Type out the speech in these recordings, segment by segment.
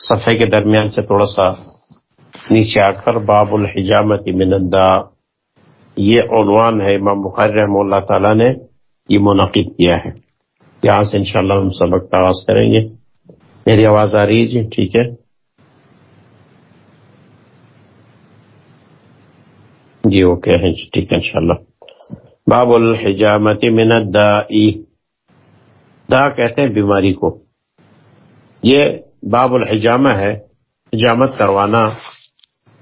صفحے کے درمیان سے تھوڑا سا نیچے آ کر باب الحجامت من الدا یہ عنوان ہے، امام بخاری رحمہ اللہ تعالیٰ نے یہ منعقد کیا ہے۔ یہاں سے انشاءاللہ ہم سبق کا آغاز کریں گے۔ میری آواز آ رہی ہے؟ جی ٹھیک ہے۔ جی اوکے ہے جی ٹھیک ہے، انشاءاللہ۔ باب الحجامت من الدائی دا کہتے ہیں بیماری کو۔ یہ باب الحجامہ ہے، حجامت کروانا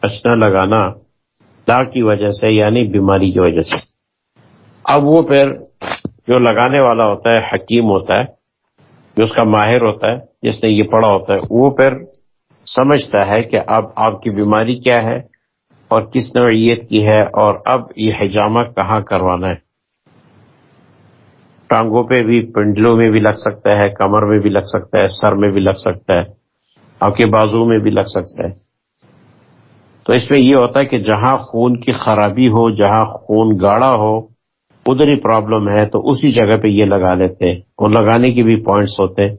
اچنا لگانا دا کی وجہ سے یعنی بیماری کی وجہ سے۔ اب وہ پھر جو لگانے والا ہوتا ہے، حکیم ہوتا ہے، جو اس کا ماہر ہوتا ہے، جس نے یہ پڑھا ہوتا ہے، وہ پھر سمجھتا ہے کہ اب آپ کی بیماری کیا ہے اور کس نوعیت کی ہے اور اب یہ حجامہ کہاں کروانا ہے۔ ٹانگوں پہ بھی، پنڈلوں میں بھی لگ سکتا ہے، کمر میں بھی لگ سکتا ہے، سر میں بھی لگ سکتا ہے، آپ کے بازو میں بھی لگ سکتا ہے۔ تو اس میں یہ ہوتا ہے کہ جہاں خون کی خرابی ہو، جہاں خون گاڑا ہو، ادھر ہی پرابلم ہے، تو اسی جگہ پہ یہ لگا لیتے ہیں۔ اور لگانے کے بھی پوائنٹس ہوتے ہیں۔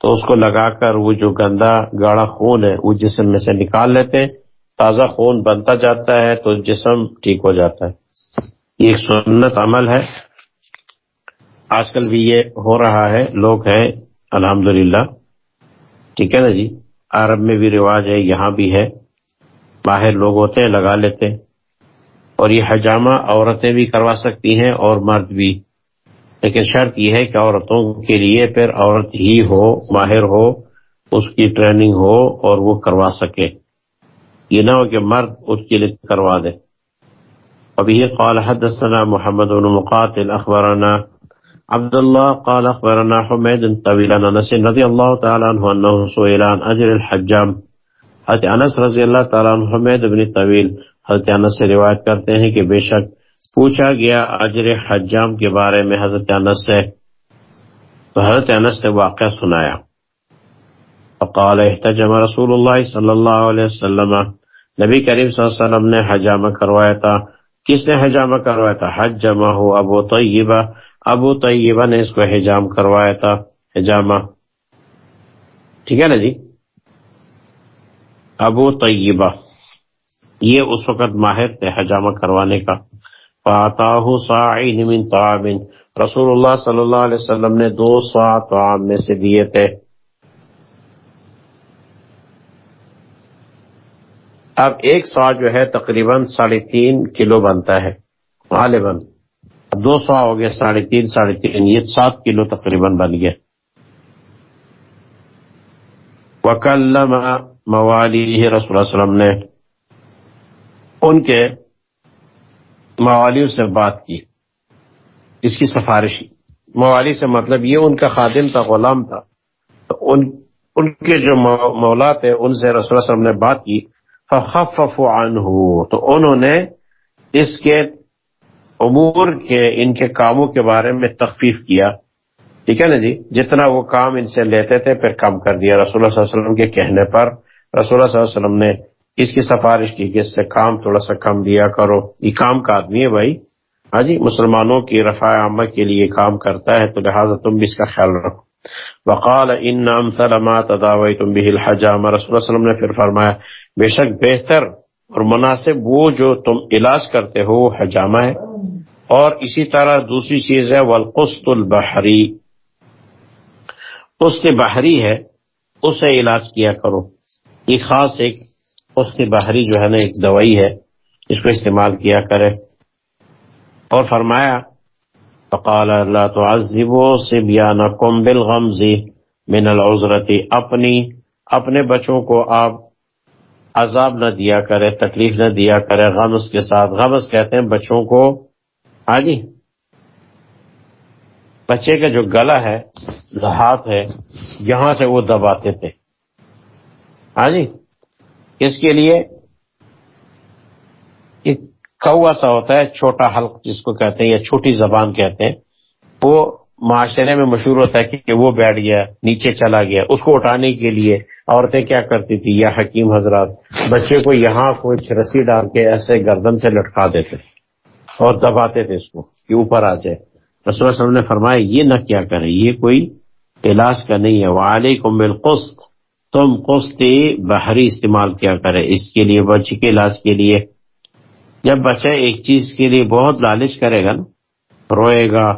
تو اس کو لگا کر وہ جو گندا، گاڑا خون ہے، وہ جسم میں سے نکال لیتے تازہ خون بنتا جاتا ہے تو جسم ٹھیک ہو جاتا ہے۔ یہ ایک سنت عمل ہے۔ آج کل بھی یہ ہو رہا ہے، لوگ ہیں الحمد ٹھیک ہے نا جی؟ عرب میں بھی رواج ہے، یہاں بھی ہے۔ باہر لوگ ہوتے ہیں، لگا لیتے اور یہ حجامہ عورتیں بھی کروا سکتی ہیں اور مرد بھی۔ لیکن شرط یہ ہے کہ عورتوں کے لیے پھر عورت ہی ہو، ماہر ہو، اس کی ٹریننگ ہو اور وہ کروا سکے۔ یہ نہ ہو کہ مرد اس کے لیے کروا دے۔ ابھی قال حدثنا محمد بن مقاتل، اخبرنا عبد الله قال اخبرنا حميد طويل عن انس رضي الله تعالى عنه انه سئل عن اجر الحجام۔ حضرت انس رضی اللہ تعالی عنہ حمید بن طویل حضرت انس سے روایت کرتے ہیں کہ بے شک پوچھا گیا اجر حجام کے بارے میں حضرت انس سے۔ تو حضرت انس نے واقعہ سنایا۔ فقال احتجم رسول اللہ صلی اللہ علیہ وسلم۔ نبی کریم صلی اللہ علیہ وسلم نے حجامہ کروایا تھا۔ کس نے حجامہ کروایا تھا؟ حج جمع ہو ابو طیبہ۔ ابو طیبہ نے اس کو حجام کروایا تھا، حجامہ۔ ٹھیک ہے نا جی؟ ابو طیبہ۔ یہ اس وقت ماہر تھے حجامہ کروانے کا۔ فاتاہ صاعین من طعام۔ رسول اللہ صلی اللہ علیہ وسلم نے دو سا طعام میں سے دیے تھے۔ اب ایک سوا جو ہے تقریباً ساڑھے تین کلو بنتا ہے، غالباً۔ دو سو ہو گیا، ساڑھے تین ساڑھے تین، یہ سات کلو تقریباً بن گیا۔ وکلم موالی رسول اللہ وسلم نے ان کے موالیوں سے بات کی، اس کی سفارش موالی سے مطلب یہ ان کا خادم تھا، غلام تھا۔ تو ان ان کے جو مولا تھے، ان سے رسول اللہ وسلم نے بات کی۔ فخفف عنہ، تو انہوں نے اس کے امور کے، ان کے کاموں کے بارے میں تخفیف کیا۔ ٹھیک ہے نا جی؟ جتنا وہ کام ان سے لیتے تھے، پھر کم کر دیا۔ رسول اللہ صلی اللہ علیہ وسلم کے کہنے پر رسول اللہ صلی اللہ علیہ وسلم نے اس کی سفارش کی کہ اس سے کام تھوڑا سا کم دیا کرو۔ یہ کام کا آدمی ہے بھائی۔ ہاں جی مسلمانوں کی رفاع عامہ کے لیے کام کرتا ہے، تو لہٰذا تم بھی اس کا خیال رکھو۔ وقال ان نام سلامات اداوئی تم بھی الحجام۔ رسول اللہ وسلم نے پھر فرمایا، بے شک بہتر اور مناسب وہ جو تم علاج کرتے ہو، وہ حجامہ ہے۔ اور اسی طرح دوسری چیز ہے، والقسط البحری۔ قسط بحری ہے، اسے علاج کیا کرو۔ یہ خاص ایک قسط بحری جو ہے نا، ایک دوائی ہے، اس کو استعمال کیا کرے۔ اور فرمایا، فقال، لا تعذبوا صبيانكم بالغمز من العذرة، اپنی، اپنے بچوں کو آپ عذاب نہ دیا کرے، تکلیف نہ دیا کرے، غمز کے ساتھ، غمز کہتے ہیں بچوں کو ہاں جی بچے کا جو گلا ہے ہاتھ ہے، یہاں سے وہ دباتے تھے۔ ہاں جی اس کے لیے ایک کوا سا ہوتا ہے، چھوٹا حلق جس کو کہتے ہیں یا چھوٹی زبان کہتے ہیں۔ وہ معاشرے میں مشہور ہوتا ہے کہ وہ بیٹھ گیا، نیچے چلا گیا۔ اس کو اٹھانے کے لیے عورتیں کیا کرتی تھی یا حکیم حضرات، بچے کو یہاں کوئی رسی ڈال کے ایسے گردن سے لٹکا دیتے۔ اور دباتے تھے اس کو کہ اوپر آ جائے۔ رسول اللہ وسلم نے فرمایا، یہ نہ کیا کرے یہ کوئی علاج کا نہیں ہے۔ وعلیکم بالقسط، تم قسط بحری استعمال کیا کرے اس کے لیے بچے کے علاج کے لیے۔ جب بچہ ایک چیز کے لیے بہت لالچ کرے گا نا، روئے گا،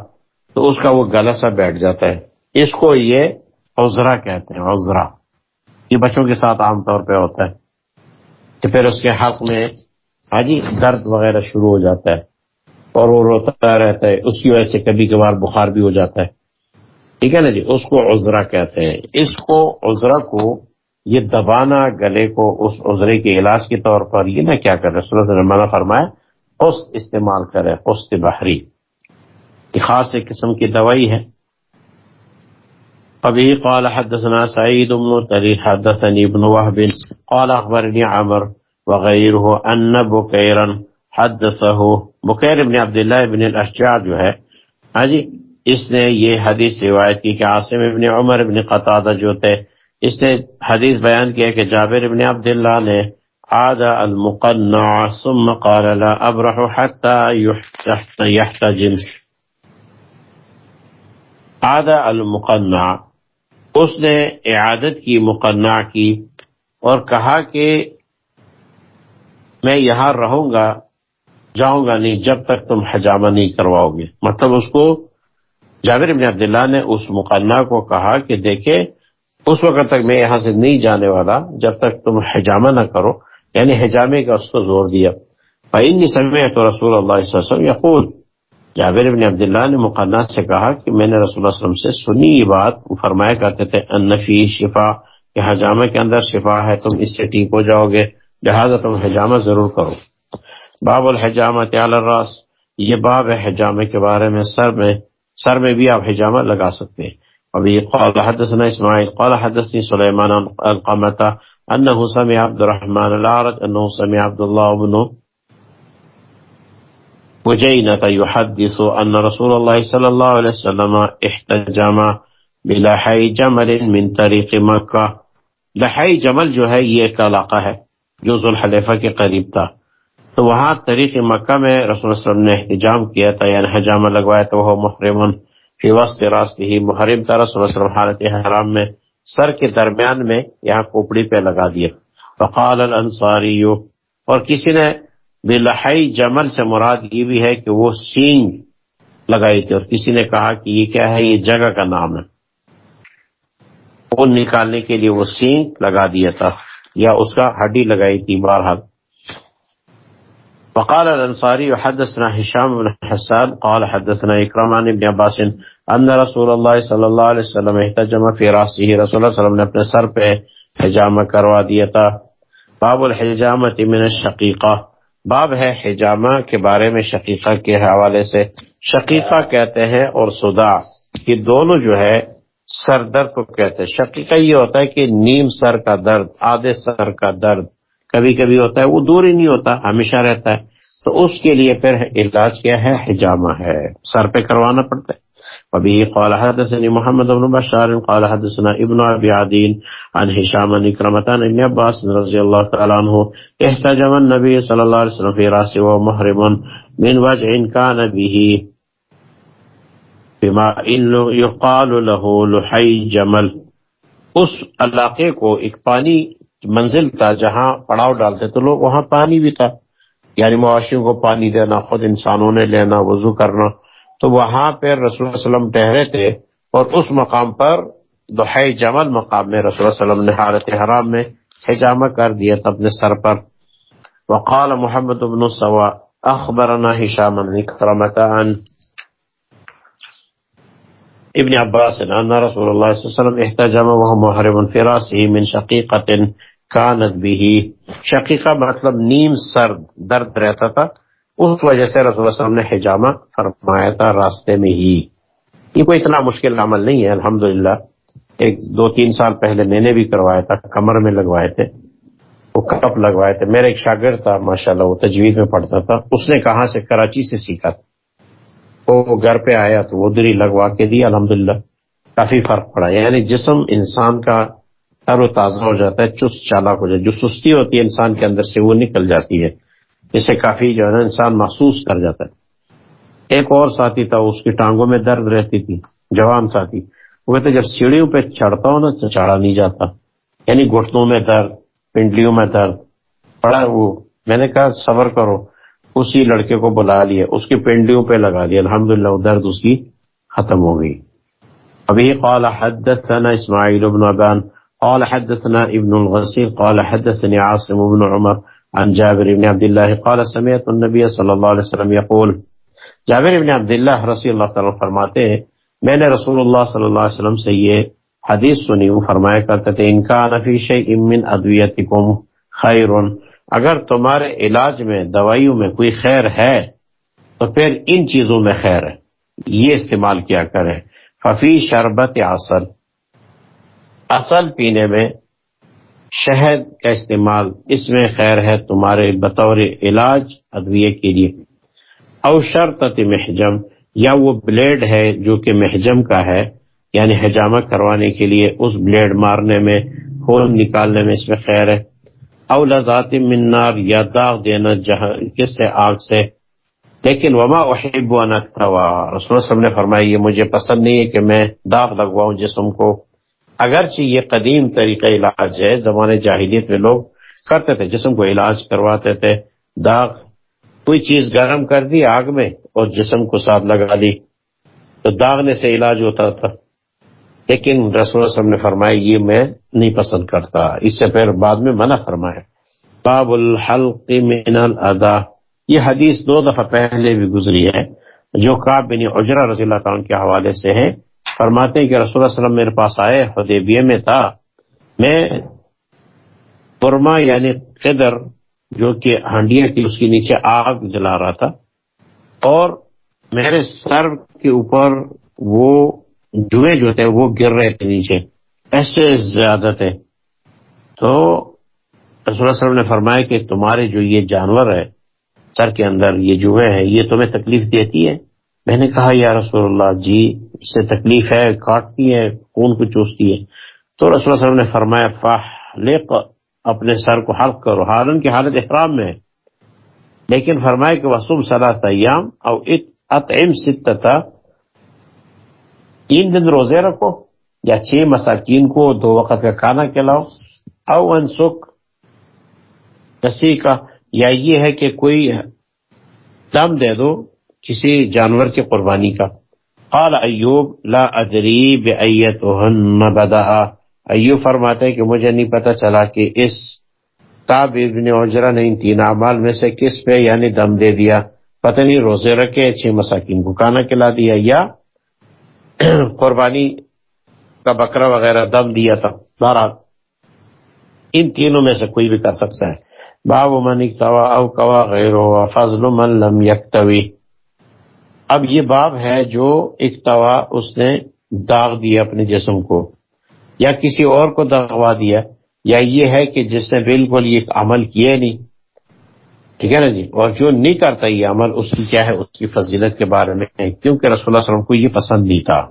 تو اس کا وہ گلا سا بیٹھ جاتا ہے۔ اس کو یہ عذرا کہتے ہیں، عذرا۔ یہ بچوں کے ساتھ عام طور پہ ہوتا ہے۔ کہ پھر اس کے حق میں ہاں جی درد وغیرہ شروع ہو جاتا ہے۔ اور وہ روتا رہتا ہے اس کی وجہ سے کبھی کبھار بخار بھی ہو جاتا ہے۔ ٹھیک ہے نا جی؟ اس کو عذرا کہتے ہیں۔ اس کو عذرا کو، یہ دبانا گلے کو اس عذرے کے علاج کے طور پر یہ نہ کیا کر رہے۔ منع فرمایا، اس استعمال کرے اس بحری۔ یہ خاص ایک قسم کی دوائی ہے۔ ابھی قال حدثنا سعید بن تری حدثني ابن وهب قال اخبرني عمر وغيره ان بكيرا حدثه. بكير بن عبد الله بن الاشجع جو ہے ہاں جی اس نے یہ حدیث روایت کی کہ عاصم ابن عمر ابن قطادہ جو تھے، اس نے حدیث بیان کیا کہ جابر ابن عبداللہ نے، عاد المقنع ثم قال لا ابرح حتى يحتجم عاد المقنع اس نے اعادت کی، مقنع کی، اور کہا کہ میں یہاں رہوں گا جاؤں گا نہیں، جب تک تم حجامہ نہیں کرواؤ گے۔ مطلب اس کو جابر بن عبداللہ نے اس مقنع کو کہا کہ دیکھے اس وقت تک میں یہاں سے نہیں جانے والا، جب تک تم حجامہ نہ کرو۔ یعنی حجامے کا اس کو زور دیا۔ فإني سمعت رسول اللہ صلی اللہ علیہ وسلم یقول جابر بن عبداللہ نے مقنع سے کہا کہ میں نے رسول اللہ علیہ وسلم سے سنی یہ بات۔ فرمایا کرتے تھے انفی شفا کہ حجامہ کے اندر شفا ہے، تم اس سے ٹھیک ہو جاؤ گے، لہٰذا تم حجامہ ضرور کرو۔ باب الحجامہ تعال الراس. یہ باب ہے حجامہ کے بارے میں، سر میں سر میں بھی آپ حجامہ لگا سکتے ہیں۔ ابھی قال حدثنا اسماعیل، قال حدثني سليمان القمتا انه سمع عبد الرحمن العارج انه سمع عبد الله بن وجينة يحدث ان رسول الله صلى الله عليه وسلم احتجم بلحي جمل من طريق مکہ۔ لحی جمل جو ہے، یہ ایک علاقہ ہے جو ذوالحلیفہ کے قریب تھا۔ تو وہاں طریق مکہ میں رسول اللہ علیہ وسلم نے احتجام کیا تھا یعنی حجامہ لگوایا تو وہ محرمن فی وسط راستے ہی محرم تھا۔ رسول اللہ علیہ وسلم حالت حرام میں سر کے درمیان میں یہاں کوپڑی پہ لگا دیا فقال الانصاری، اور کسی نے بلحی جمل سے مراد یہ بھی ہے کہ وہ سینگ لگائی تھی، اور کسی نے کہا کہ یہ کیا ہے، یہ جگہ کا نام ہے۔ خون نکالنے کے لیے وہ سینگ لگا دیا تھا، یا اس کا ہڈی لگائی تھی، بہرحال۔ فقال الانصاري حدثنا هشام بن حسان قال حدثنا اکرم عن ابن عباس ان رسول اللہ صلی اللہ علیہ وسلم احتجم فی راسه رسول اللہ صلی اللہ علیہ وسلم نے اپنے سر پہ حجامہ کروا دیا تھا۔ باب الحجامت من الشقیقہ باب ہے حجامہ کے بارے میں شقیقہ کے حوالے سے۔ شقیقہ کہتے ہیں اور صدا یہ دونوں جو ہے سر درد کو کہتے ہیں۔ شقیقہ یہ ہوتا ہے کہ نیم سر کا درد، آدھے سر کا درد۔ کبھی کبھی ہوتا ہے، وہ دور ہی نہیں ہوتا، ہمیشہ رہتا ہے۔ تو اس کے لیے پھر علاج کیا ہے؟ حجامہ ہے۔ سر پہ کروانا پڑتا ہے۔ ابھی قال حدثني محمد بن بشار، قال حدثنا ابن ابي عدين عن هشام بن كرمة عن ابن عباس رضي الله تعالى عنه احتجم النبي صلى الله عليه وسلم في راسه ومحرم من وجع كان به بما انه يقال له لحي جمل۔ اس علاقے کو ایک پانی منزل تھا جہاں پڑاؤ ڈالتے تو لوگ وہاں پانی بھی تھا۔ یعنی مواشیوں کو پانی دینا، خود انسانوں نے لینا، وضو کرنا۔ تو وہاں پہ رسول اللہ علیہ وسلم ٹہرے تھے اور اس مقام پر دہائی جمل مقام میں رسول اللہ علیہ وسلم نے حالت حرام میں حجامہ کر دیا تھا اپنے سر پر۔ وقال محمد بن سوا، اخبرنا هشام بن کرمتا عن ابن عباس، ان رسول اللہ صلی اللہ علیہ وسلم احتجم، وهو محرم في راسه من شقيقه کانت بھی شقیقہ مطلب نیم سر درد رہتا تھا، اس وجہ سے رسول اللہ وسلم نے حجامہ فرمایا تھا راستے میں ہی۔ یہ کوئی اتنا مشکل عمل نہیں ہے، الحمدللہ۔ ایک دو تین سال پہلے میں نے بھی کروایا تھا، کمر میں لگوائے تھے، وہ کپ لگوائے تھے۔ میرا ایک شاگرد تھا، ماشاءاللہ، وہ تجوید میں پڑھتا تھا۔ اس نے کہاں سے کراچی سے سیکھا تھا۔ وہ گھر پہ آیا تو وہ دری لگوا کے دی، الحمدللہ، کافی فرق پڑا۔ یعنی جسم انسان کا تر و تازہ ہو جاتا ہے، چست چالاک ہو جاتا ہے، جو سستی ہوتی ہے انسان کے اندر سے وہ نکل جاتی ہے اسے کافی جو ہے نا انسان محسوس کر جاتا ہے۔ ایک اور ساتھی تھا، اس کی ٹانگوں میں درد رہتی تھی، جوان ساتھی۔ وہ کہتے جب سیڑھیوں پہ چڑھتا ہوں نا تو چڑھا نہیں جاتا یعنی گھٹنوں میں درد، پنڈلیوں میں درد۔ پڑا وہ، میں نے کہا، صبر کرو، اسی لڑکے کو بلا لیا، اس کی پنڈلیوں پہ لگا لیا الحمد للہ درد اس کی ختم ہو گئی۔ ابھی قال حدثنا اسماعیل بن ابان قال حدثنا ابن الغسیل قال حدثني عاصم بن عمر عن جابر بن عبد الله قال سمعت النبي صلی اللہ علیہ وسلم يقول، جابر بن عبداللہ رضی اللہ تعالی فرماتے ہیں، میں نے رسول اللہ صلی اللہ علیہ وسلم سے یہ حدیث سنی ہوں فرمایا کرتے تھے، ان کا نفی شیء من ادویتکم خیر اگر تمہارے علاج میں، دوائیوں میں کوئی خیر ہے، تو پھر ان چیزوں میں خیر ہے، یہ استعمال کیا کریں۔ ففی شربت اصل اصل پینے میں شہد کا استعمال اس میں خیر ہے تمہارے بطور علاج ادویے کے لیے۔ او شرط محجم، یا وہ بلیڈ ہے جو کہ محجم کا ہے یعنی حجامہ کروانے کے لیے اس بلیڈ مارنے میں، خون نکالنے میں اس میں خیر ہے۔ او لذات منار یا داغ دینا جہاں، کس سے؟ آگ سے۔ لیکن وما احب ان اتوا رسول صاحب نے فرمایا، یہ مجھے پسند نہیں ہے کہ میں داغ لگواؤں جسم کو۔ اگرچہ یہ قدیم طریقہ علاج ہے، زمانے جاہلیت میں لوگ کرتے تھے، جسم کو علاج کرواتے تھے، داغ، کوئی چیز گرم کر دی آگ میں اور جسم کو ساتھ لگا دی، تو داغنے سے علاج ہوتا تھا۔ لیکن رسول صاحب نے فرمایا، یہ میں نہیں پسند کرتا۔ اس سے پھر بعد میں منع فرمایا۔ باب الحلق من الادا یہ حدیث دو دفعہ پہلے بھی گزری ہے، جو کاب بن عجرا رضی اللہ تعالیٰ کے حوالے سے ہے۔ فرماتے ہیں کہ رسول اللہ علیہ وسلم میرے پاس آئے، حدیبیہ میں تھا۔ میں پرما یعنی قدر جو کہ ہانڈیا کی اس کے نیچے آگ جلا رہا تھا۔ اور میرے سر کے اوپر وہ جوئے جو تھے، وہ گر رہے تھے نیچے۔ ایسے زیادہ تھے۔ تو رسول اللہ علیہ وسلم نے فرمایا کہ تمہارے جو یہ جانور ہے سر کے اندر یہ جوئے ہیں، یہ تمہیں تکلیف دیتی ہے میں نے کہا، یا رسول اللہ جی اس سے تکلیف ہے، کاٹتی ہے، خون کو چوستی ہے۔ تو رسول اللہ وسلم نے فرمایا فاح اپنے سر کو حلق کرو۔ ہارن کی حالت احرام میں لیکن فرمایا کہ وسم صلاح ایام او اطعم ستتا۔ تین دن روزے رکھو یا چھ مساکین کو دو وقت کا کھانا کھلاؤ۔ او انسک کسی کا۔ یا یہ ہے کہ کوئی دم دے دو کسی جانور کی قربانی کا۔ قال ایوب، لا ادری بایتهن بدا ایوب فرماتے ہیں کہ مجھے نہیں پتا چلا کہ اس تاب ابن عجرہ نے ان تین اعمال میں سے کس پہ یعنی دم دے دیا۔ پتہ نہیں روزے رکھے، چھ مساکین کو کھانا کھلا دیا یا قربانی کا بکرا وغیرہ دم دیا تھا۔ بہرحال، ان تینوں میں سے کوئی بھی کر سکتا ہے۔ باب من اکتوا او کوا غیر فضل من لم یکتوی۔ اب یہ باب ہے جو اکتوا اس نے داغ دیا اپنے جسم کو، یا کسی اور کو داغوا دیا، یا یہ ہے کہ جس نے بالکل یہ عمل کیا نہیں۔ ٹھیک ہے نا جی؟ اور جو نہیں کرتا یہ عمل، اس کی کیا ہے؟ اس کی فضیلت کے بارے میں کیونکہ رسول اللہ علیہ وسلم کو یہ پسند نہیں تھا۔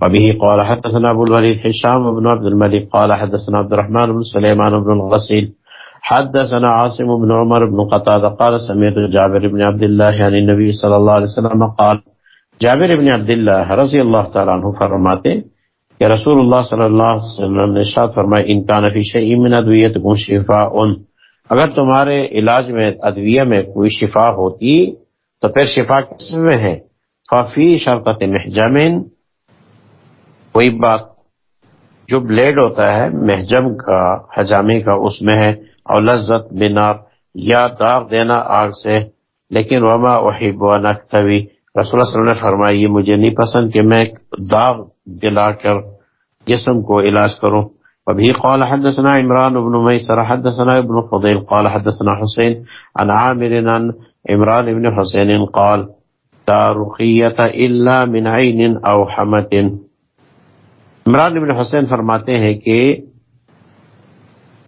ابھی قال حدثنا ابو الولید حشام بن عبد الملک، قال حدثنا عبد الرحمن بن سليمان بن الغسيل حدثنا عاصم بن عمر بن قتادة قال سمعت جابر بن عبد الله عن النبي صلى الله عليه وسلم قال، جابر بن عبد الله رضی اللہ تعالیٰ عنہ فرماتے کہ رسول اللہ صلی اللہ علیہ وسلم نے ارشاد فرمایا، ان کان فی شیء من ادویتکم شفاء اگر تمہارے علاج میں، ادویہ میں کوئی شفا ہوتی، تو پھر شفا کس میں ہے؟ ففی شرکت محجمن کوئی بات، جو بلیڈ ہوتا ہے، محجم کا، حجامے کا، اس میں ہے۔ اور لذت بنا یا داغ دینا آگ سے، لیکن وما احب و نقوی رسول اللہ صلی اللہ علیہ وسلم نے فرمایا، یہ مجھے نہیں پسند کہ میں داغ دلا کر جسم کو علاج کروں۔ وبه قال حدثنا عمران بن ميسر حدثنا ابن فضيل قال حدثنا حسين عن عامر، عن عمران بن حسين قال، لا رقية إلا من عين أو حمة عمران بن حسین فرماتے ہیں کہ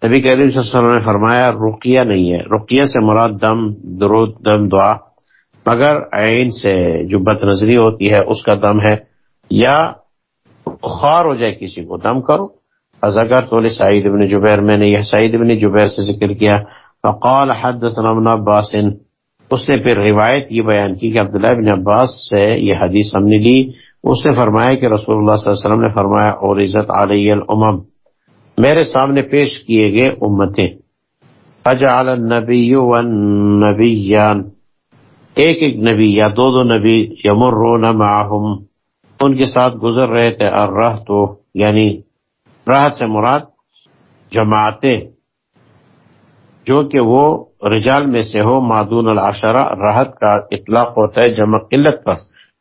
نبی کریم صلی اللہ علیہ وسلم نے فرمایا، رقیہ نہیں ہے۔ رقیہ سے مراد دم، درود، دم، دعا۔ مگر عین سے جو بد نظری ہوتی ہے، اس کا دم ہے۔ یا بخار ہو جائے کسی کو، دم کرو۔ ازگر تو سعید ابن جبیر میں نے یہ سعید ابن جبیر سے ذکر کیا۔ فقال حدثنا ابن عباس۔ اس نے پھر روایت یہ بیان کی کہ عبداللہ ابن عباس سے یہ حدیث ہم نے لی۔ اس نے فرمایا کہ رسول اللہ صلی اللہ علیہ وسلم نے فرمایا اور عزت علیہ الامم میرے سامنے پیش کیے گئے امتیں۔ اجعل النبی والنبیان۔ ایک ایک نبی یا دو دو نبی یمرون معہم۔ ان کے ساتھ گزر رہے تھے اور تو یعنی راحت سے مراد جماعتیں۔ جو کہ وہ رجال میں سے ہو معدون العشرہ۔ راحت کا اطلاق ہوتا ہے جمع قلت پر،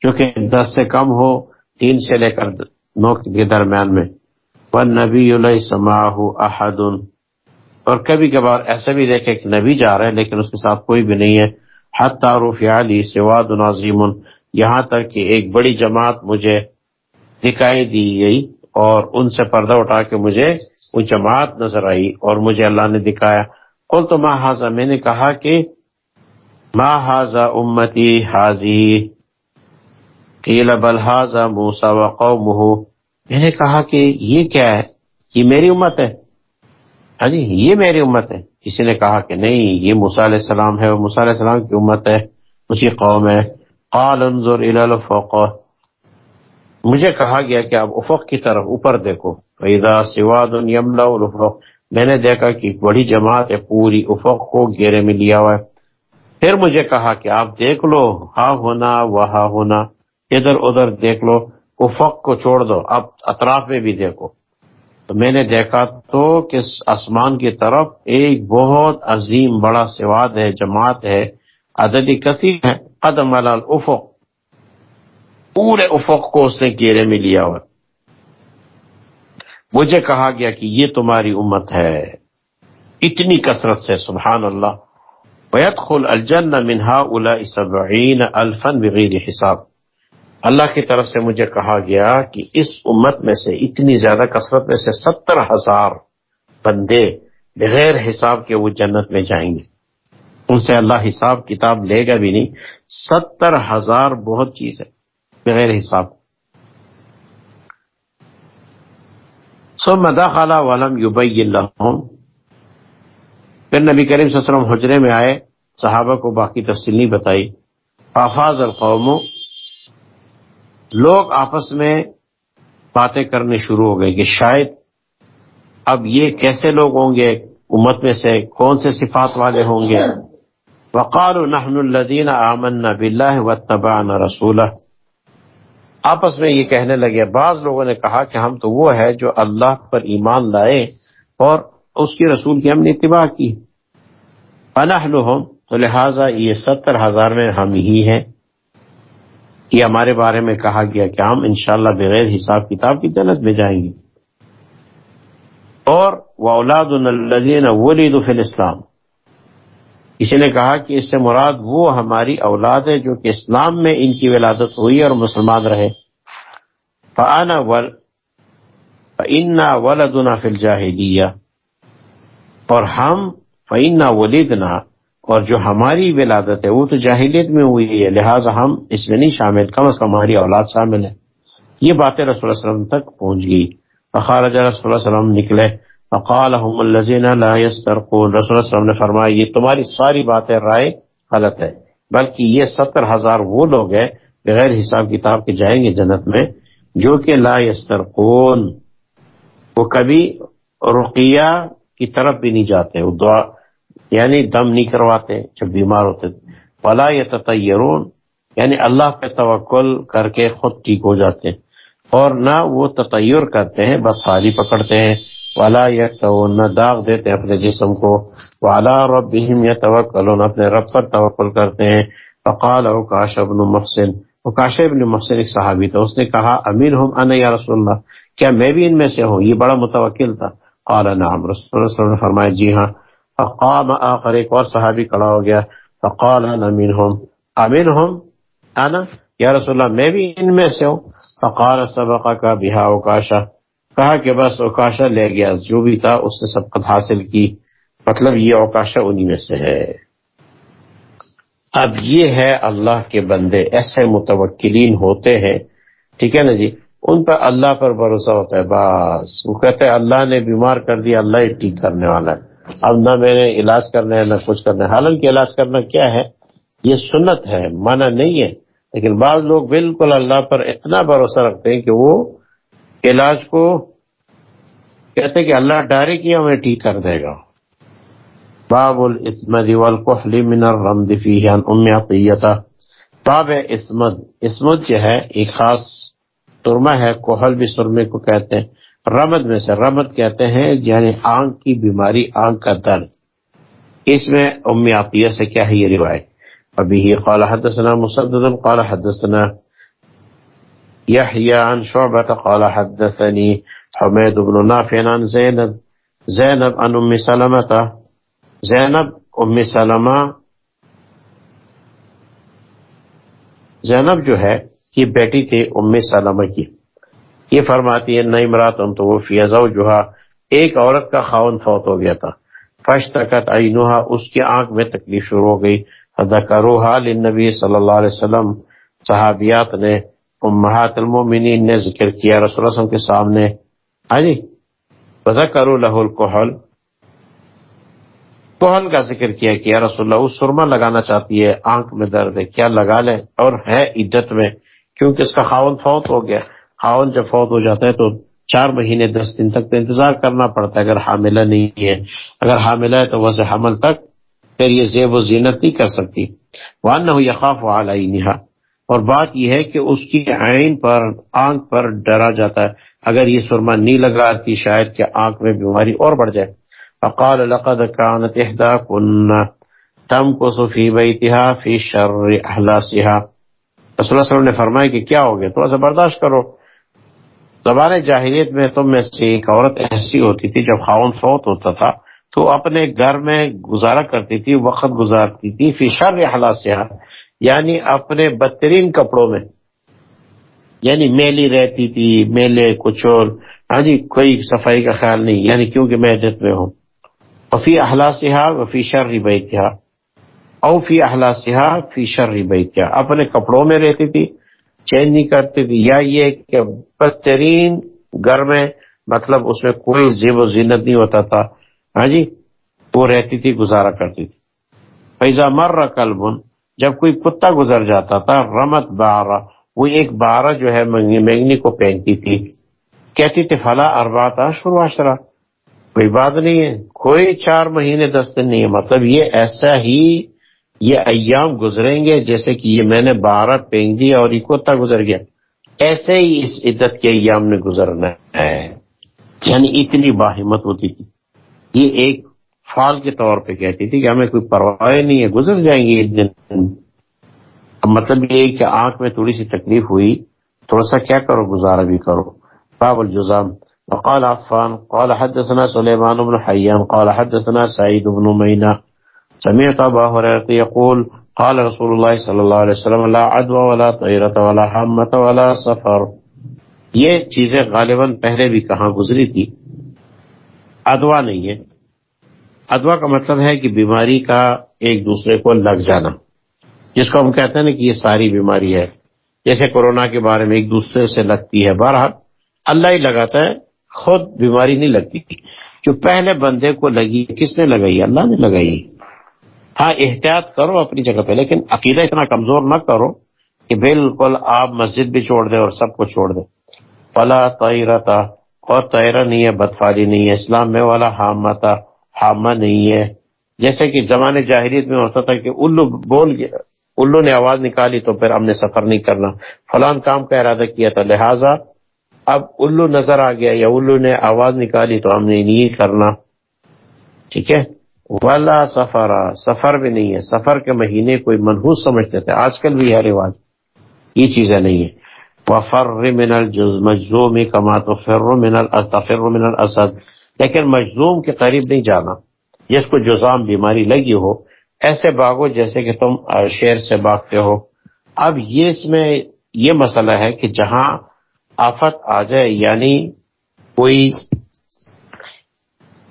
جو کہ دس سے کم ہو، تین سے لے کر نو کے درمیان میں۔ نبی سماح احد. اور کبھی کبھار ایسا بھی دیکھے کہ نبی جا رہا ہے لیکن اس کے ساتھ کوئی بھی نہیں ہے. حت تعارف علی سواد نظیم یہاں تک کہ ایک بڑی جماعت مجھے دکھائی دی گئی اور ان سے پردہ اٹھا کے مجھے وہ جماعت نظر آئی اور مجھے اللہ نے دکھایا. کل تو ماں حاضہ میں نے کہا کہ ماں حاضہ امتی حاضی قیل بل حاضہ موسا و قوم میں نے کہا کہ یہ کیا ہے؟ یہ میری امت ہے۔ ہاں جی یہ میری امت ہے۔ کسی نے کہا کہ نہیں، یہ موسیٰ علیہ السلام ہے وہ علیہ السلام کی امت ہے، اسی قوم ہے۔ قال انظر الى الفق مجھے کہا گیا کہ آپ افق کی طرف اوپر دیکھو۔ فیدا سواد الفق میں نے دیکھا کہ بڑی جماعت ہے پوری افق کو گھیرے میں لیا ہوا ہے۔ پھر مجھے کہا کہ آپ دیکھ لو ہاں ہونا، وہاں ہونا، ادھر ادھر دیکھ لو۔ افق کو چھوڑ دو، اب اطراف میں بھی دیکھو۔ تو میں نے دیکھا تو کہ آسمان کی طرف ایک بہت عظیم بڑا سواد ہے، جماعت ہے، عددی کثیر ہے قدم الافق۔ پورے افق کو اس نے گیرے میں لیا ہوا۔ مجھے کہا گیا کہ یہ تمہاری امت ہے۔ اتنی کثرت سے، سبحان اللہ۔ بیت خل الجن منہا الا سبعین الفن بغیر حساب۔ اللہ کی طرف سے مجھے کہا گیا کہ اس امت میں سے اتنی زیادہ کثرت میں سے ستر ہزار بندے بغیر حساب کے وہ جنت میں جائیں گے۔ ان سے اللہ حساب کتاب لے گا بھی نہیں۔ ستر ہزار بہت چیز ہے، بغیر حساب۔ سو مدا خالہ والم یوبئی اللہ پھر نبی کریم صلی اللہ علیہ وسلم حجرے میں آئے، صحابہ کو باقی تفصیل نہیں بتائی۔ آفاظ القوم لوگ آپس میں باتیں کرنے شروع ہو گئے کہ شاید اب یہ کیسے لوگ ہوں گے؟ امت میں سے کون سے صفات والے ہوں گے؟ وقال نحن الدین آمن باللہ واتبعنا رسولہ آپس میں یہ کہنے لگے، بعض لوگوں نے کہا کہ ہم تو وہ ہے جو اللہ پر ایمان لائے اور اس کی رسول کی ہم نے اتباع کی۔ انحلہم تو لہٰذا یہ ستر ہزار میں ہم ہی ہیں۔ یہ ہمارے بارے میں کہا گیا کہ ہم انشاءاللہ بغیر حساب کتاب کی جنت میں جائیں گے۔ اور وہ اولاد الدین ولید الاسلام۔ کسی نے کہا کہ اس سے مراد وہ ہماری اولاد ہے جو کہ اسلام میں ان کی ولادت ہوئی اور مسلمان رہے۔ فانا ول فنا ولدنا فل جاہلیہ اور ہم فعنا ولیدنا اور جو ہماری ولادت ہے، وہ تو جاہلیت میں ہوئی ہے، لہٰذا ہم اس میں نہیں شامل، کم از کم ہماری اولاد شامل ہے۔ یہ باتیں رسول اللہ علیہ وسلم تک پہنچ گئی۔ فخارج رسول اللہ علیہ وسلم نکلے۔ فقال الزین لا يسترقون۔ رسول اللہ علیہ وسلم نے فرمایا، یہ تمہاری ساری باتیں رائے غلط ہے، بلکہ یہ ستر ہزار وہ لوگ ہیں، بغیر حساب کتاب کے جائیں گے جنت میں، جو کہ لا یسترقون وہ کبھی رقیہ کی طرف بھی نہیں جاتے، وہ دعا یعنی دم نہیں کرواتے جب بیمار ہوتے ولا یا تطیرون یعنی اللہ پہ توکل کر کے خود ٹھیک ہو جاتے اور نہ وہ تطیر کرتے ہیں، بس خالی پکڑتے ہیں۔ والا یا نہ داغ دیتے اپنے جسم کو۔ والا رب یا توکل اپنے رب پر توکل کرتے ہیں۔ فقال او کاش ابن محسن وہ کاش ابن محسن ایک صحابی تھا، اس نے کہا امین ہوں ان یا رسول اللہ کیا میں بھی ان میں سے ہوں؟ یہ بڑا متوکل تھا۔ قال، نعم رسول اللہ نے فرمایا جی ہاں فقام آخر، ایک اور صحابی کڑا ہو گیا، فقال انا منهم امنهم انا؟ یا رسول اللہ، میں بھی ان میں سے ہوں۔ فقال سبقہ کا بہا اوکاشا۔ کہا کہ بس اوکاشا لے گیا، جو بھی تھا اس نے سبقت حاصل کی۔ مطلب یہ اوکاشا انہی میں سے ہے۔ اب یہ ہے اللہ کے بندے، ایسے متوکلین ہوتے ہیں۔ ٹھیک ہے نا جی؟ ان پر اللہ پر بھروسہ ہوتا ہے، بس۔ وہ کہتے ہیں، اللہ نے بیمار کر دیا، اللہ ہی ٹھیک کرنے والا ہے۔ اب نہ میں نے علاج کرنا ہے نہ کچھ کرنا ہے حالانکہ علاج کرنا کیا ہے؟ یہ سنت ہے مانا نہیں ہے۔ لیکن بعض لوگ بالکل اللہ پر اتنا بھروسہ رکھتے ہیں کہ وہ علاج کو کہتے کہ اللہ ڈارے کی ہمیں ٹھیک کر دے گا۔ باب الاسمد والکحل من الرمد فیہ ان ام عطیتا باب اسمد۔ اسمد جو ہے، ایک خاص سرما ہے کوحل بھی سرمے کو کہتے ہیں۔ رمد میں سے رمد کہتے ہیں یعنی آنکھ کی بیماری، آنکھ کا درد۔ اس میں ام عطیہ سے کیا ہے یہ روایت؟ ابھی قال حدثنا مسدد، قال حدثنا يحيى عن شعبة قال حدثني حميد بن نافع عن زينب زینب ان ام سلمة زینب، ام سلمہ۔ زینب جو ہے، یہ بیٹی تھی ام سلمہ کی۔ یہ فرماتی ہے، نئی مراتن تو وہ فیضا ایک عورت کا خاون فوت ہو گیا تھا۔ فش تکت عینوہا، اس کی آنکھ میں تکلیف شروع ہو گئی۔ ذکروہا للنبی صلی اللہ علیہ وسلم۔ صحابیات نے، امہات المومنین نے ذکر کیا رسول اللہ وسلم کے سامنے۔ ہاں جی؟ وذکروا له الکحل۔ کوہل کا ذکر کیا کہ یا رسول اللہ سرما لگانا چاہتی ہے، آنکھ میں درد ہے، کیا لگا لے؟ اور ہے عدت میں، کیونکہ اس کا خاون فوت ہو گیا۔ خاون جب فوت ہو جاتا ہے تو چار مہینے، دس دن تک تو انتظار کرنا پڑتا ہے اگر حاملہ نہیں ہے۔ اگر حاملہ ہے تو ویسے حمل تک پھر یہ زیب و زینت نہیں کر سکتی۔ وان یقاف نہا اور بات یہ ہے کہ اس کی عین پر، آنکھ پر ڈرا جاتا ہے۔ اگر یہ سرما نہیں لگاتی شاید کہ آنکھ میں بیماری اور بڑھ جائے۔ فقال لقد كانت احداكن تمكث في بيتها في شر احلاسها رسول اللہ وسلم نے فرمایا کہ کیا ہو گیا؟ تھوڑا سا برداشت کرو۔ زبان جاہلیت میں تم میں سے ایک عورت ایسی ہوتی تھی جب خاون فوت ہوتا تھا، تو اپنے گھر میں گزارا کرتی تھی، وقت گزارتی تھی، فی شر احلاسها یعنی اپنے بدترین کپڑوں میں۔ یعنی میلی رہتی تھی، میلے کچھ اور ہاں جی کوئی صفائی کا خیال نہیں یعنی کیونکہ میں عدت میں ہوں۔ وفی احلاسها وفی شر بیتها او فی احلاسها فی شر بیتها اپنے کپڑوں میں رہتی تھی چینج نہیں کرتی تھی، یا یہ کہ بہترین گھر میں مطلب اس میں کوئی زیب و زینت نہیں ہوتا تھا۔ ہاں جی وہ رہتی تھی، گزارا کرتی تھی۔ فیضا مر کلبن جب کوئی کتا گزر جاتا تھا، رمت بارہ وہ ایک بارہ جو ہے مینگنی کو پہنتی تھی۔ کہتی تھی، فلا اربات شروع اشرا کوئی بات نہیں ہے، کوئی چار مہینے، دس دن نہیں ہے۔ مطلب یہ ایسا ہی یہ ایام گزریں گے جیسے کہ یہ میں نے بارہ پینگ دیا اور یہ کوتا گزر گیا۔ ایسے ہی اس عدت کے ایام نے گزرنا ہے۔ یعنی اتنی باہمت ہوتی تھی۔ یہ ایک فال کے طور پہ کہتی تھی کہ ہمیں کوئی پرواہ نہیں ہے، گزر جائیں گے ایک دن۔ مطلب یہ کہ آنکھ میں تھوڑی سی تکلیف ہوئی۔ تھوڑا سا کیا کرو؟ گزارا بھی کرو۔ باب الجزام۔ وقال عفان، قال حدثنا سليمان بن حيان قال حدثنا سعيد بن مينا سمعت أبا هريرة يقول، قال رسول الله صلى الله عليه وسلم، لا عدوى ولا طيرة ولا حمة ولا سفر. یہ چیزیں غالباً پہلے بھی کہاں گزری تھی؟ ادوا نہیں ہے۔ ادوا کا مطلب ہے کہ بیماری کا ایک دوسرے کو لگ جانا، جس کو ہم کہتے ہیں نا کہ یہ ساری بیماری ہے۔ جیسے کورونا کے بارے میں ایک دوسرے سے لگتی ہے۔ بہرحال، اللہ ہی لگاتا ہے، خود بیماری نہیں لگتی جو پہلے بندے کو لگی، کس نے لگائی؟ اللہ نے لگائی۔ ہاں احتیاط کرو اپنی جگہ پہ، لیکن عقیدہ اتنا کمزور نہ کرو کہ بالکل آپ مسجد بھی چھوڑ دیں اور سب کو چھوڑ دیں۔ پلا تیرتا اور تیرا نہیں ہے بدفاری نہیں ہے۔ اسلام میں والا حامتا، حامہ نہیں ہے۔ جیسے کہ زمانے جاہریت میں ہوتا تھا کہ الو بول گیا الو نے آواز نکالی تو پھر ہم نے سفر نہیں کرنا۔ فلان کام کا ارادہ کیا تھا، لہٰذا اب الو نظر آ گیا یا الو نے آواز نکالی تو ہم نے نہیں کرنا۔ ٹھیک ہے؟ والا سفر۔ سفر بھی نہیں ہے۔ سفر کے مہینے کوئی منحوس سمجھتے تھے۔ آج کل بھی ہے رواج۔ یہ چیزیں نہیں ہے وفر من مجزوم کما تو فر من الفر من الاسد لیکن مجزوم کے قریب نہیں جانا۔ جس کو جزام بیماری لگی ہو، ایسے باغو جیسے کہ تم شیر سے باغتے ہو۔ اب یہ اس میں یہ مسئلہ ہے کہ جہاں آفت آ جائے یعنی کوئی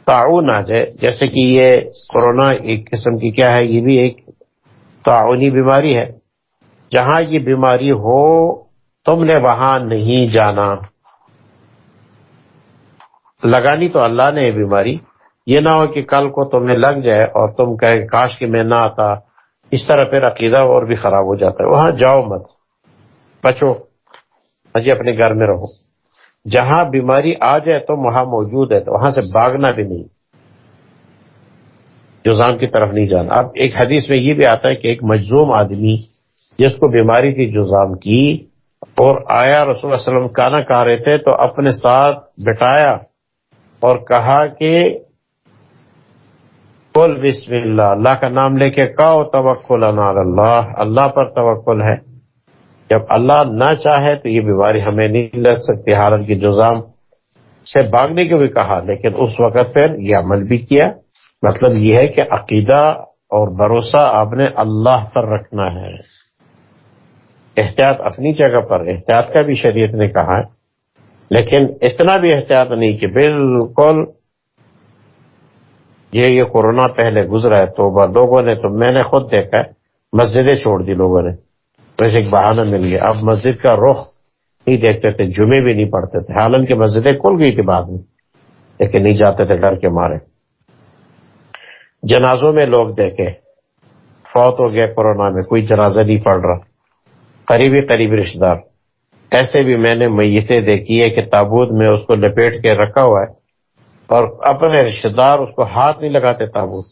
تعاون آ جائے۔ جیسے کہ یہ کورونا ایک قسم کی کیا ہے، یہ بھی ایک تعاونی بیماری ہے۔ جہاں یہ بیماری ہو، تم نے وہاں نہیں جانا۔ لگانی تو اللہ نے یہ بیماری۔ یہ نہ ہو کہ کل کو تمہیں لگ جائے اور تم کہے کاش کہ میں نہ آتا۔ اس طرح پھر عقیدہ اور بھی خراب ہو جاتا ہے۔ وہاں جاؤ مت۔ بچو جی اپنے گھر میں رہو۔ جہاں بیماری آ جائے تو وہاں موجود ہے، تو وہاں سے بھاگنا بھی نہیں۔ جزام کی طرف نہیں جانا۔ اب ایک حدیث میں یہ بھی آتا ہے کہ ایک مجزوم آدمی جس کو بیماری تھی جزام کی اور آیا رسول اللہ علیہ وسلم کانا کہا رہے تھے تو اپنے ساتھ بٹایا اور کہا کہ قل بسم اللہ اللہ کا نام لے کے کہو توکل اللہ اللہ پر توکل ہے۔ جب اللہ نہ چاہے تو یہ بیماری ہمیں نہیں لگ سکتی۔ حالت کی جزام سے بھاگنے کو بھی کہا، لیکن اس وقت پھر یہ عمل بھی کیا۔ مطلب یہ ہے کہ عقیدہ اور بھروسہ آپ نے اللہ پر رکھنا ہے۔ احتیاط اپنی جگہ پر، احتیاط کا بھی شریعت نے کہا ہے۔ لیکن اتنا بھی احتیاط نہیں کہ بالکل یہ یہ کورونا پہلے گزرا ہے تو لوگوں نے تو میں نے خود دیکھا ہے، مسجدیں چھوڑ دی لوگوں نے۔ ویسے ایک بہانہ مل گیا۔ اب مسجد کا رخ نہیں دیکھتے تھے، جمعے بھی نہیں پڑھتے تھے۔ حالانکہ مسجدیں کھل گئی تھی بعد میں، لیکن نہیں جاتے تھے ڈر کے مارے۔ جنازوں میں لوگ دیکھے، فوت ہو گیا کورونا میں، کوئی جنازہ نہیں پڑ رہا۔ قریبی قریبی رشتے دار۔ ایسے بھی میں نے میتیں دیکھی ہے کہ تابوت میں اس کو لپیٹ کے رکھا ہوا ہے اور اپنے رشتے دار اس کو ہاتھ نہیں لگاتے تابوت۔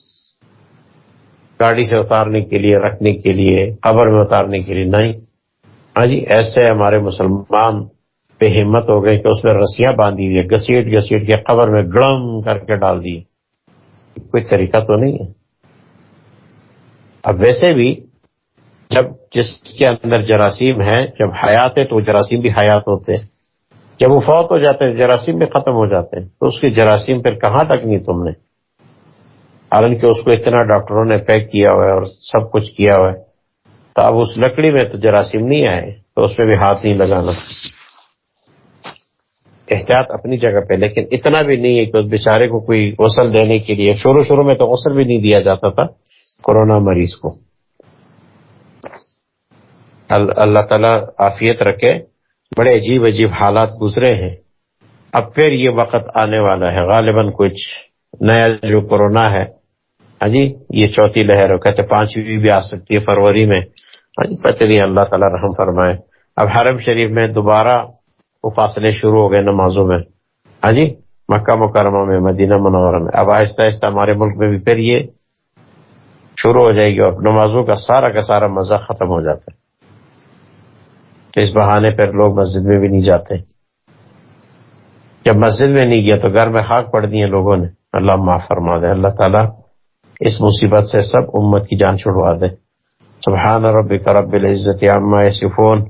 گاڑی سے اتارنے کے لیے، رکھنے کے لیے، قبر میں اتارنے کے لیے نہیں۔ ہاں جی ایسے ہمارے مسلمان بے ہمت ہو گئے کہ اس میں رسیاں باندھی ہوئی، گسیٹ گسیٹ کے قبر میں گڑم کر کے ڈال دی۔ کوئی طریقہ تو نہیں ہے۔ اب ویسے بھی جب جس کے اندر جراثیم ہے جب حیات ہے تو جراثیم بھی حیات ہوتے ہیں۔ جب وہ فوت ہو جاتے ہیں، جراثیم بھی ختم ہو جاتے ہیں۔ تو اس کی جراثیم پھر کہاں تک نہیں تم نے؟ حالانکہ اس کو اتنا ڈاکٹروں نے پیک کیا ہوا ہے اور سب کچھ کیا ہوا ہے، تو اب اس لکڑی میں تو جراثیم نہیں آئے، تو اس میں بھی ہاتھ نہیں لگانا۔ احتیاط اپنی جگہ پہ، لیکن اتنا بھی نہیں ہے کہ اس بیچارے کو کوئی غسل دینے کے لیے، شروع شروع میں تو غسل بھی نہیں دیا جاتا تھا کورونا مریض کو۔ اللہ تعالیٰ عافیت رکھے، بڑے عجیب عجیب حالات گزرے ہیں۔ اب پھر یہ وقت آنے والا ہے، غالباً کچھ نیا جو کورونا ہے ہاں جی یہ چوتھی لہر ہو کہتے پانچویں بھی آ سکتی ہے فروری میں۔ ہاں جی پتہ نہیں، اللہ تعالیٰ رحم فرمائے۔ اب حرم شریف میں دوبارہ وہ فاصلے شروع ہو گئے نمازوں میں۔ ہاں جی مکہ مکرمہ میں، مدینہ منورہ میں۔ اب آہستہ آہستہ ہمارے ملک میں بھی پھر یہ شروع ہو جائے گی اور نمازوں کا سارا کا سارا مزہ ختم ہو جاتا ہے۔ تو اس بہانے پر لوگ مسجد میں بھی نہیں جاتے۔ جب مسجد میں نہیں گیا تو گھر میں خاک پڑ دی ہیں لوگوں نے۔ اللہ معاف فرما دے، اللہ تعالیٰ اس مصیبت سے سب امت کی جان چھڑوا دے۔ سبحان ربک رب العزت عما یصفون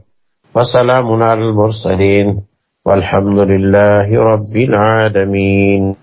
وسلام علی المرسلین والحمد للہ رب العالمین۔